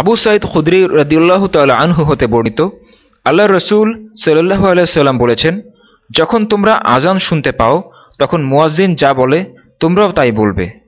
আবু সাইদ খুদ্রি রদিউল্লাহ তাল্লাহ আনহু হতে বর্ণিত আল্লাহ রসুল সাল্লাহ আলাইসাল্লাম বলেছেন, যখন তোমরা আজান শুনতে পাও, তখন মুয়াজ্জিন যা বলে, তোমরাও তাই বলবে।